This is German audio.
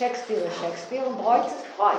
Shakespeare ist Shakespeare und Breuz ist Breuz.